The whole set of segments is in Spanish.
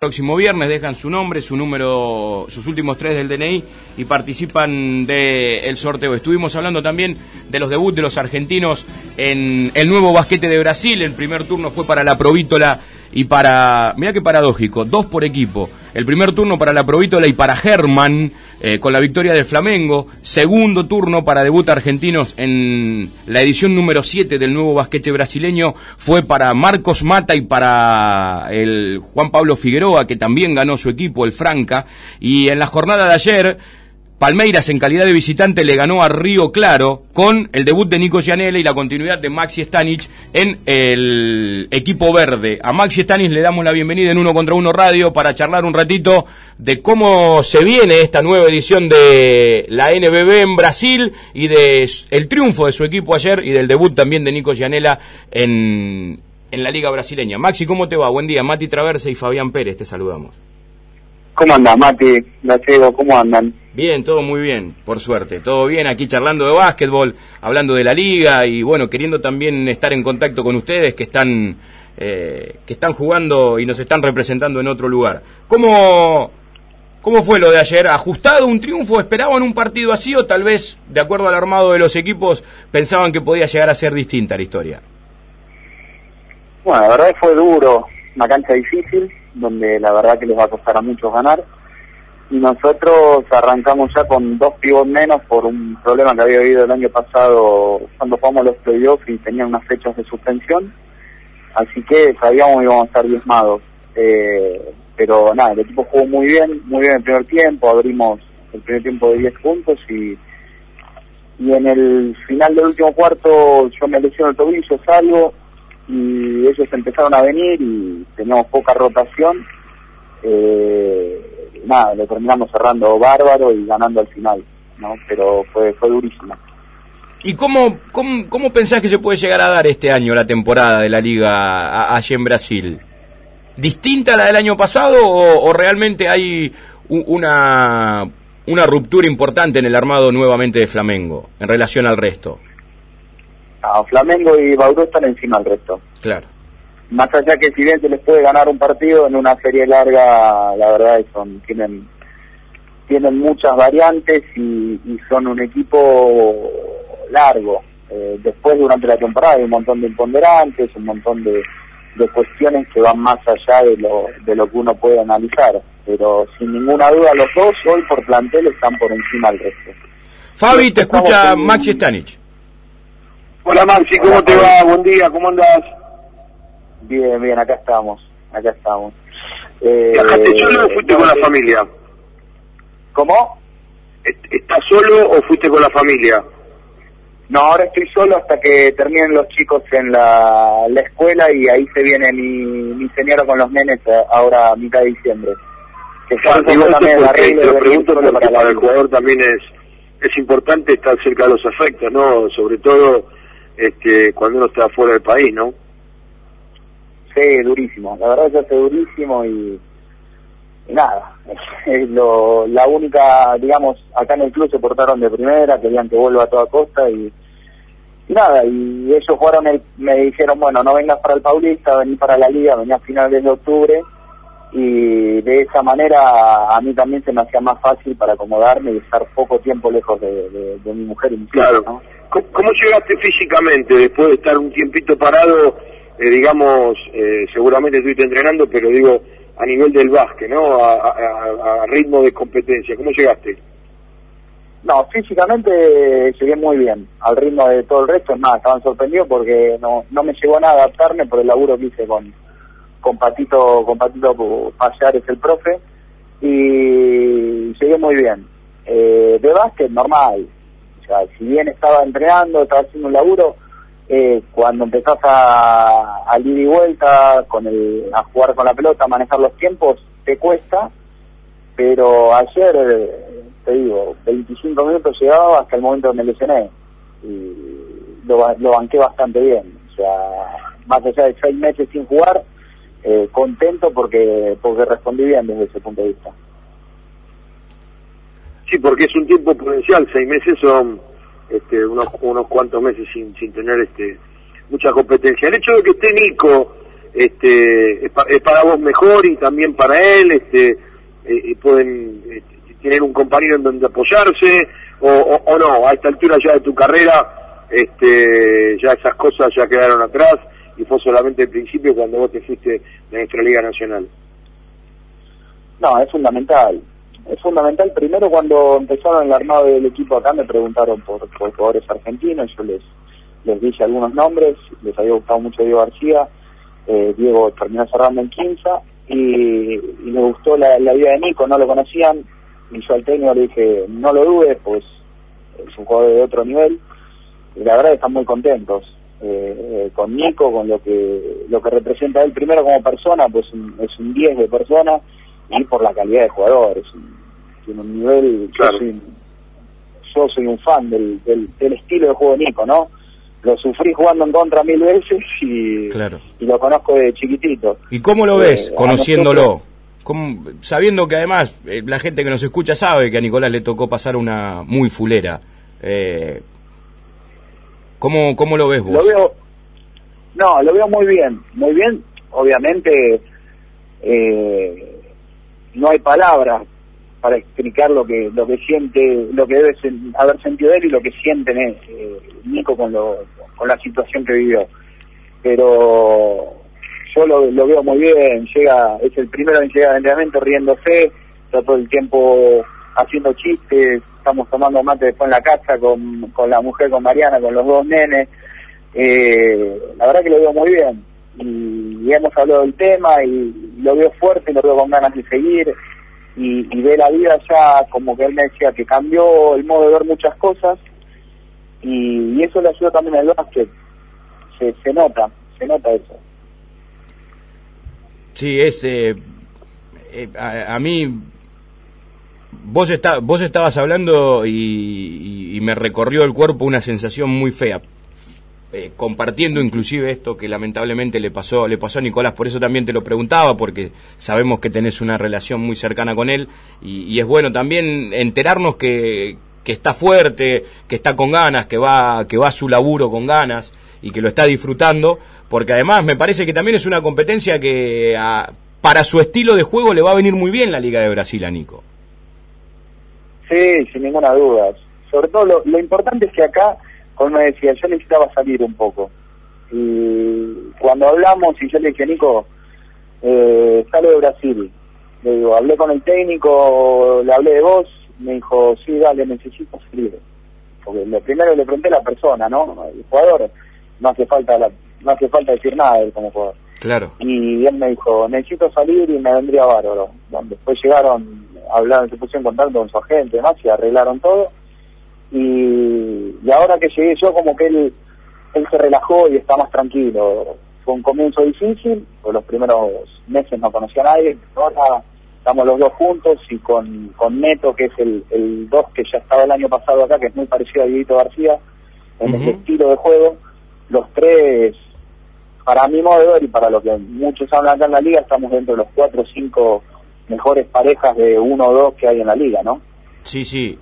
próximo viernes dejan su nombre, su número, sus últimos tres del DNI y participan del sorteo. Estuvimos hablando también de los debuts de los argentinos en el nuevo basquete de Brasil. El primer turno fue para la Provítola y para, mira qué paradójico, dos por equipo. El primer turno para la Provítola y para Germán, eh, con la victoria del Flamengo. Segundo turno para debut argentinos en la edición número 7 del nuevo basquete brasileño fue para Marcos Mata y para el Juan Pablo Figueroa, que también ganó su equipo, el Franca. Y en la jornada de ayer, Palmeiras en calidad de visitante le ganó a Río Claro con el debut de Nico Gianelli y la continuidad de Maxi Stanic en el equipo verde. A Maxi Stanic le damos la bienvenida en Uno contra Uno Radio para charlar un ratito de cómo se viene esta nueva edición de la NBB en Brasil y de el triunfo de su equipo ayer y del debut también de Nico Gianella en, en la Liga Brasileña. Maxi, ¿cómo te va? Buen día. Mati Traverse y Fabián Pérez, te saludamos. ¿Cómo andan, Mati? Gallego, ¿cómo andan? Bien, todo muy bien, por suerte. Todo bien aquí charlando de básquetbol, hablando de la liga y bueno, queriendo también estar en contacto con ustedes que están, eh, que están jugando y nos están representando en otro lugar. ¿Cómo, ¿Cómo fue lo de ayer? ¿Ajustado un triunfo? ¿Esperaban un partido así o tal vez, de acuerdo al armado de los equipos, pensaban que podía llegar a ser distinta la historia? Bueno, la verdad fue duro, una cancha difícil, donde la verdad que les va a costar a muchos ganar. Y nosotros arrancamos ya con dos pibos menos por un problema que había habido el año pasado cuando jugamos los playoffs y tenían unas fechas de suspensión. Así que sabíamos que íbamos a estar diezmados. Eh, pero nada, el equipo jugó muy bien, muy bien el primer tiempo, abrimos el primer tiempo de 10 puntos y, y en el final del último cuarto yo me lesiono el tobillo, salgo y ellos empezaron a venir y teníamos poca rotación. Eh, nada, lo terminamos cerrando bárbaro y ganando al final, ¿no? Pero fue, fue durísimo. ¿Y cómo, cómo, cómo pensás que se puede llegar a dar este año la temporada de la liga allí en Brasil? ¿Distinta a la del año pasado o, o realmente hay una, una ruptura importante en el armado nuevamente de Flamengo en relación al resto? No, Flamengo y Bauru están encima del resto. Claro. Más allá que si bien se les puede ganar un partido en una serie larga, la verdad es son tienen tienen muchas variantes y, y son un equipo largo. Eh, después durante la temporada hay un montón de imponderantes, un montón de, de cuestiones que van más allá de lo, de lo que uno puede analizar. Pero sin ninguna duda los dos hoy por plantel están por encima del resto. Fabi, te escucha en... Maxi Stanich. Hola Maxi, ¿cómo te va? Buen día, ¿cómo andas? Bien, bien, acá estamos, acá estamos. Eh, ¿Viajaste solo o fuiste con la familia? ¿Cómo? ¿Estás solo o fuiste con la familia? No, ahora estoy solo hasta que terminen los chicos en la, la escuela y ahí se viene mi, mi señora con los nenes ahora a mitad de diciembre. Que ah, digo también porque, te lo pregunto porque para, para el jugador también es es importante estar cerca de los afectos, ¿no? Sobre todo este, cuando uno está fuera del país, ¿no? Sí, durísimo. La verdad que hace durísimo y, nada. Lo, la única, digamos, acá en el club se portaron de primera, querían que vuelva a toda costa y, nada. Y ellos fueron, el, me dijeron, bueno, no vengas para el Paulista, vení para la Liga, vení a finales de octubre y de esa manera a mí también se me hacía más fácil para acomodarme y estar poco tiempo lejos de, de, de mi mujer y mi claro. ¿no? ¿Cómo llegaste físicamente después de estar un tiempito parado? Eh, digamos, eh, seguramente estuviste entrenando, pero digo, a nivel del básquet, ¿no? A, a, a, ritmo de competencia, ¿cómo llegaste? No, físicamente llegué muy bien, al ritmo de todo el resto, es más, estaban sorprendidos porque no, no me llegó nada a adaptarme por el laburo que hice con, con Patito, con Patito Payares, el profe, y llegué muy bien. Eh, de básquet, normal, o sea, si bien estaba entrenando, estaba haciendo un laburo, eh, cuando empezás a, a ir y vuelta, con el, a jugar con la pelota, a manejar los tiempos, te cuesta, pero ayer, te digo, 25 minutos llegaba hasta el momento me lesioné, y lo, lo banqué bastante bien, o sea, más allá de seis meses sin jugar, eh, contento porque porque respondí bien desde ese punto de vista. Sí, porque es un tiempo prudencial, seis meses son este, unos unos cuantos meses sin, sin tener este mucha competencia. El hecho de que esté Nico este, es, para vos mejor y también para él, este, eh, pueden este, tener un compañero en donde apoyarse, o, o, no, a esta altura ya de tu carrera, este, ya esas cosas ya quedaron atrás y fue solamente el principio cuando vos te fuiste de nuestra Liga Nacional. No, es fundamental. Es fundamental. Primero, cuando empezaron el armado del equipo acá, me preguntaron por, por jugadores argentinos. Yo les, les dije algunos nombres. Les había gustado mucho Diego García. Eh, Diego terminó cerrando en Quinza. Y, y me gustó la, la vida de Nico. No lo conocían. Y yo al técnico le dije, no lo dudes, pues es un jugador de otro nivel. Y la verdad están muy contentos. Eh, con Nico, con lo que lo que representa él primero como persona, pues es un 10 de persona y por la calidad de jugadores. Tiene un nivel, yo, soy, un fan del, del, estilo de juego de Nico, ¿no? Lo sufrí jugando en contra mil veces y, y lo conozco de chiquitito. ¿Y cómo lo ves, eh, conociéndolo? sabiendo que además eh, la gente que nos escucha sabe que a Nicolás le tocó pasar una muy fulera. Eh, ¿cómo, ¿Cómo lo ves vos? Lo veo, no, lo veo muy bien, muy bien. Obviamente, eh, no hay palabras para explicar lo que lo que siente, lo que debe haber sentido él y lo que siente eh, Nico con, lo, con la situación que vivió. Pero yo lo, veo muy bien, llega es el primero en llegar al entrenamiento riéndose, está todo el tiempo haciendo chistes, estamos tomando mate después en la casa con, con la mujer, con Mariana, con los dos nenes. Eh, la verdad que lo veo muy bien y, hemos hablado del tema y lo veo fuerte, lo veo con ganas de seguir y, ve la vida ya como que él me decía que cambió el modo de ver muchas cosas y, eso le ayuda también al básquet. Se, nota, se nota eso. Sí, es... Eh, eh, a, mí vos, está, vos estabas hablando y, me recorrió el cuerpo una sensación muy fea. Eh, compartiendo inclusive esto que lamentablemente le pasó le pasó a Nicolás por eso también te lo preguntaba porque sabemos que tenés una relación muy cercana con él y, es bueno también enterarnos que, que, está fuerte que está con ganas que va que va a su laburo con ganas y que lo está disfrutando porque además me parece que también es una competencia que para su estilo de juego le va a venir muy bien la Liga de Brasil a Nico sí sin ninguna duda sobre todo lo importante es que acá como me decía, yo necesitaba salir un poco. Y cuando hablamos, y yo le dije, Nico, eh, sale de Brasil. Le digo, hablé con el técnico, le hablé de vos, me dijo, sí, dale, necesito salir. Porque lo primero le pregunté a la persona, ¿no? El jugador, no hace falta no hace falta decir nada de él como jugador. Claro. Y él me dijo, necesito salir y me vendría bárbaro. Después llegaron, hablaron, se pusieron en contacto con su agente y y arreglaron todo y, ahora que llegué yo como que él, él se relajó y está más tranquilo. Fue un comienzo difícil, por los primeros meses no conocía a nadie, ahora estamos los dos juntos y con, con Neto, que es el, el dos que ya estaba el año pasado acá, que es muy parecido a Dieguito García, en el estilo de juego, los tres, para mi modo de ver y para lo que muchos hablan acá en la liga, estamos dentro de los cuatro o cinco mejores parejas de uno o dos que hay en la liga, ¿no? Sí, sí,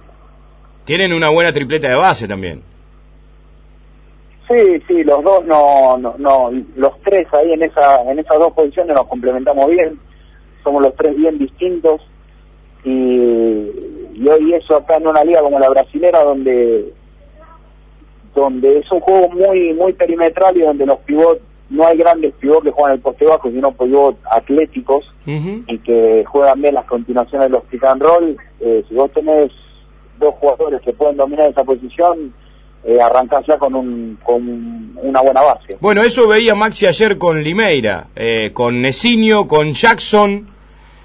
tienen una buena tripleta de base también. Sí, sí, los dos no, no, no, los tres ahí en esa, en esas dos posiciones nos complementamos bien, somos los tres bien distintos y, y hoy eso acá en una liga como la brasilera donde donde es un juego muy muy perimetral y donde los pivots no hay grandes pivots que juegan el poste bajo, sino pivots atléticos y que juegan bien las continuaciones de los pick and roll. Eh, si vos tenés dos jugadores que pueden dominar esa posición, eh, arrancar ya con, un, con una buena base. Bueno, eso veía Maxi ayer con Limeira, eh, con Nesinho, con Jackson.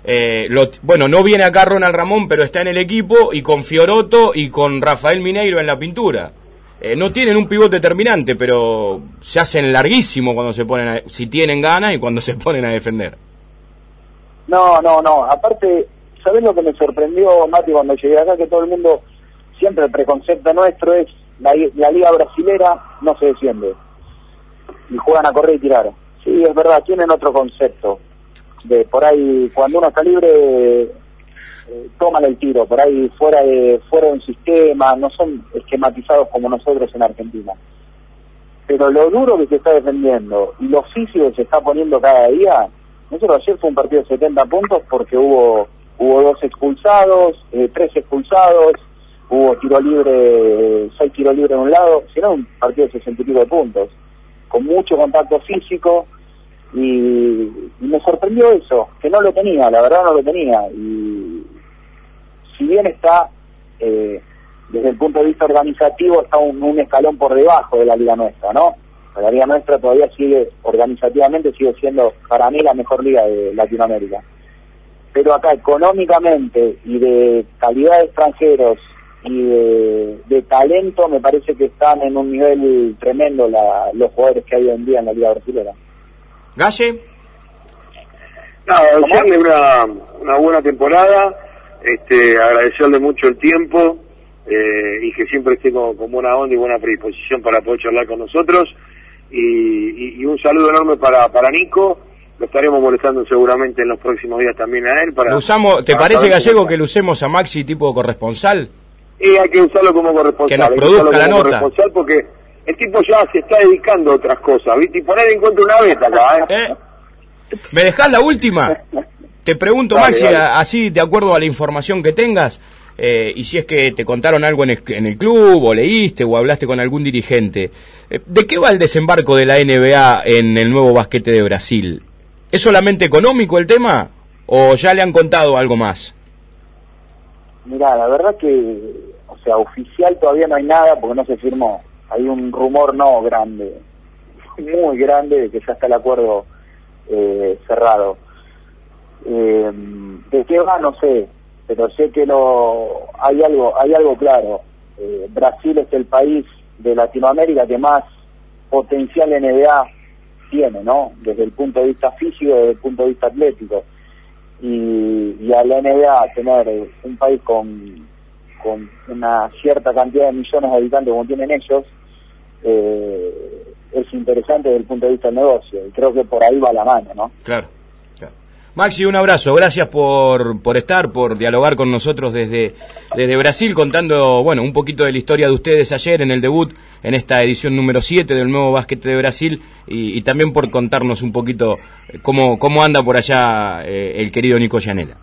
Eh, bueno, no viene acá Ronald Ramón, pero está en el equipo, y con Fioroto y con Rafael Mineiro en la pintura. Eh, no tienen un pivote determinante, pero se hacen larguísimo cuando se ponen si tienen ganas y cuando se ponen a defender. No, no, no. Aparte, ¿sabés lo que me sorprendió, Mati, cuando llegué acá? Que todo el mundo, siempre el preconcepto nuestro es la, liga brasilera no se defiende. Y juegan a correr y tirar. Sí, es verdad, tienen otro concepto. De por ahí, cuando uno está libre, eh, toman el tiro. Por ahí, fuera de fuera de un sistema, no son esquematizados como nosotros en Argentina. pero lo duro que se está defendiendo y lo físico que se está poniendo cada día, nosotros ayer fue un partido de 70 puntos porque hubo hubo dos expulsados, eh, tres expulsados, hubo tiro libre, seis tiros libres en un lado, sino un partido de 60 y pico puntos, con mucho contacto físico y, me sorprendió eso, que no lo tenía, la verdad no lo tenía. Y si bien está, eh, desde el punto de vista organizativo, está un, escalón por debajo de la liga nuestra, ¿no? La liga nuestra todavía sigue, organizativamente, sigue siendo para mí la mejor liga de Latinoamérica. Pero acá económicamente y de calidad de extranjeros y de, talento me parece que están en un nivel tremendo los jugadores que hay hoy en día en la liga brasileña. Galle. Nada, desearle una, una buena temporada, este, agradecerle mucho el tiempo eh, y que siempre esté con, buena onda y buena predisposición para poder charlar con nosotros. Y, un saludo enorme para, para Nico. Lo estaremos molestando seguramente en los próximos días también a él. Para, usamos, ¿Te parece, Gallego, que lo usemos a Maxi tipo corresponsal? Y hay que usarlo como corresponsal. Que nos produzca la nota. Corresponsal porque el tipo ya se está dedicando a otras cosas, ¿viste? Y poner en cuenta una beta acá, ¿eh? ¿Eh? ¿Me dejás la última? Te pregunto, Maxi, así de acuerdo a la información que tengas, eh, y si es que te contaron algo en el, club, o leíste, o hablaste con algún dirigente, eh, ¿de qué va el desembarco de la NBA en el nuevo basquete de Brasil? ¿Es solamente económico el tema, o ya le han contado algo más? Mira, la verdad que, o sea, oficial todavía no hay nada porque no se firmó hay un rumor no grande, muy grande, de que ya está el acuerdo eh, cerrado. Eh, ¿De qué va? No sé, pero sé que no hay algo, hay algo claro. Eh, Brasil es el país de Latinoamérica que más potencial NBA tiene, ¿no? Desde el punto de vista físico, desde el punto de vista atlético. Y, y a la NBA tener un país con, con una cierta cantidad de millones de habitantes como tienen ellos, eh, es interesante desde el punto de vista del negocio. Y creo que por ahí va la mano, ¿no? Claro. Maxi, un abrazo. Gracias por, por estar, por dialogar con nosotros desde, desde Brasil, contando, bueno, un poquito de la historia de ustedes ayer en el debut, en esta edición número 7 del nuevo básquet de Brasil, y, también por contarnos un poquito cómo, cómo anda por allá eh, el querido Nico Llanela.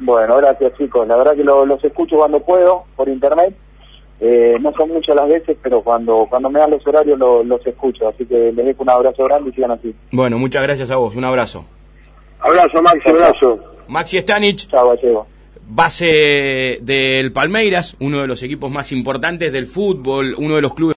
Bueno, gracias chicos. La verdad que los escucho cuando puedo, por internet eh, no son muchas las veces, pero cuando cuando me dan los horarios los escucho. Así que les dejo un abrazo grande y sigan así. Bueno, muchas gracias a vos. Un abrazo. Abrazo, Maxi, abrazo. Maxi Stanich. Chao, Gallego. Base del Palmeiras, uno de los equipos más importantes del fútbol, uno de los clubes